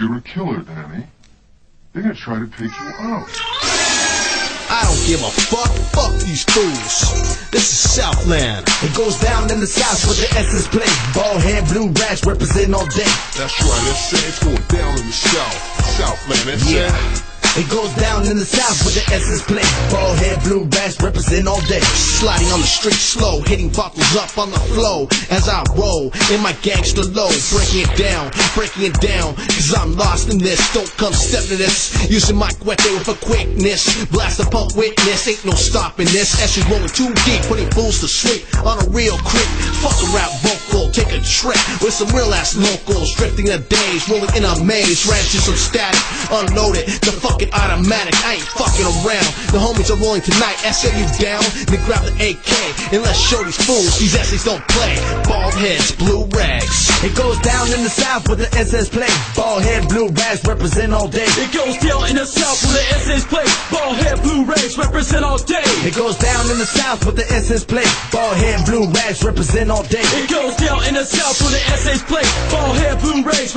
You're a killer, Danny. They're gonna try to take you out. I don't give a fuck. Fuck these fools. This is Southland. It goes down in the south with the essence play. Bald head, blue rash, represent all day. That's right, that's it. It's going down in the south. Southland, that's Yeah. it. It goes down in the south with the essence plate. Bald head, blue rash, represent all day. Sliding on the street slow, hitting bottles up on the flow as I roll in my gangster low, breaking it down, breaking it down, cause I'm lost in this. Don't come step to this, using my cuete with a quickness. Blast a pump witness, ain't no stopping this. As you rolling too deep, putting fools to sleep on a real quick. Fuck a rap vocal, take a trip with some real ass locals, drifting the days, rolling in a maze, ran to some static, unloaded, the fucking automatic. I ain't fucking around. The homies are rolling tonight, you down, then grab the AK and let's show these fools these essays don't play. Bald heads, blue rags. It goes down in the south with the SS plate. Bald head, blue rash, represent all day. It goes down in the south with the SS plate. Ball head, blue rays represent all day. It goes down in the south with the SS plate. Bald head, blue rash, represent all day. It goes down in the south with the SS plate.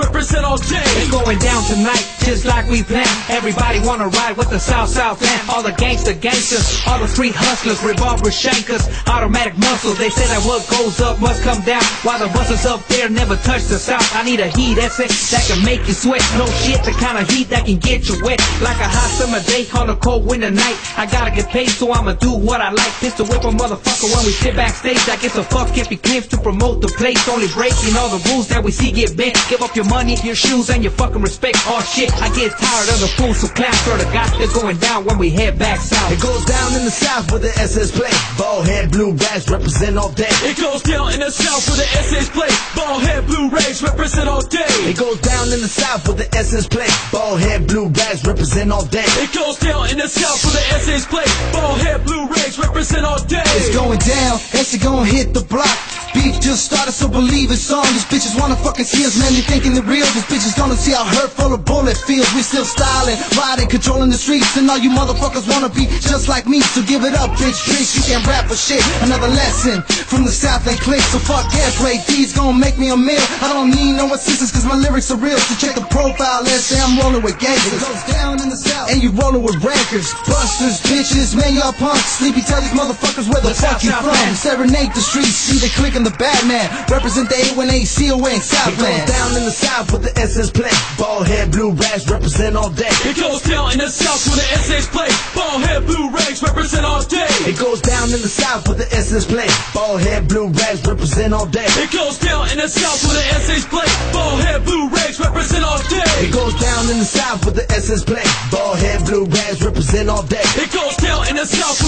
Represent all day. It's going down tonight, just like we planned. Everybody wanna ride with the South Southland. All the gangster gangsters, all the street hustlers, revolver shankers, automatic muscles. They say that what goes up must come down. While the busters up there never touch the South. I need a heat essay that can make you sweat. No shit, the kind of heat that can get you wet. Like a hot summer day on a cold winter night. I gotta get paid, so I'ma do what I like. Pistol whip a motherfucker when we sit backstage. I guess a fuck if he claims to promote the place. Only breaking all the rules that we see get bent. Give up your money, your shoes, and your fucking respect. Oh shit, I get tired of the fools who clap for the guys. They're going down when we head back south. It goes down in the south with the SS plate. Bald head, blue rash, represent all day. It goes down in the south with the SS plate. Ball head, blue rays represent all day. It goes down in the south with the SS plate. Bald head, blue rash, represent all day. It goes down in the south with the SS plate. Ball head, blue rays represent all day. It's going down, it's gonna hit the block. Beef just started, so believe it's on. These bitches wanna fucking see us, man. They thinking it real. These bitches gonna see how hurtful a bullet feels. We still styling, riding, controlling the streets, and all you motherfuckers wanna be just like me. So give it up, bitch. Drinks, you can't rap for shit. Another lesson from the South and click. So fuck yes, Ray D's gonna make me a meal. I don't need no assistance, cause my lyrics are real. So check the profile, let's say I'm rolling with gangsters. It goes down in the South, and you rolling with rankers, busters, bitches, man, y'all punks. Sleepy, tell these motherfuckers where the, The fuck you from. land. Serenade the streets, see the click the Batman. Represent the A1A, COA in It goes Southland. down in the south with the SS plate. Bald head, blue rash, represent all day. It goes down in the south with the SS plate. Ball head, blue rays represent all day. It goes down in the south with the SS plate. Bald head, blue rash, represent all day. It goes down in the south with the SS plate. Ball head, blue rays represent all day. It goes down in the south with the SS plate. Bald head, blue rash, represent all day. It goes down in the south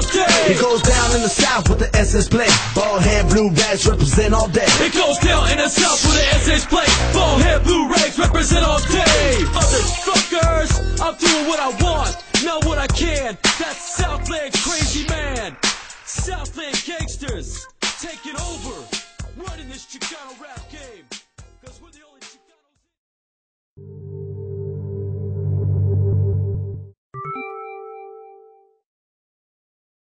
all day. It goes down in the south with the SS plate. Bald head, blue rash, represent all day. It goes down in the south with the SS plate. Ball head, blue rays represent all day. Motherfuckers, I'm doing what I want, not what I can. That's Southland crazy man. Southland gangsters taking over, running this Chicano rap game.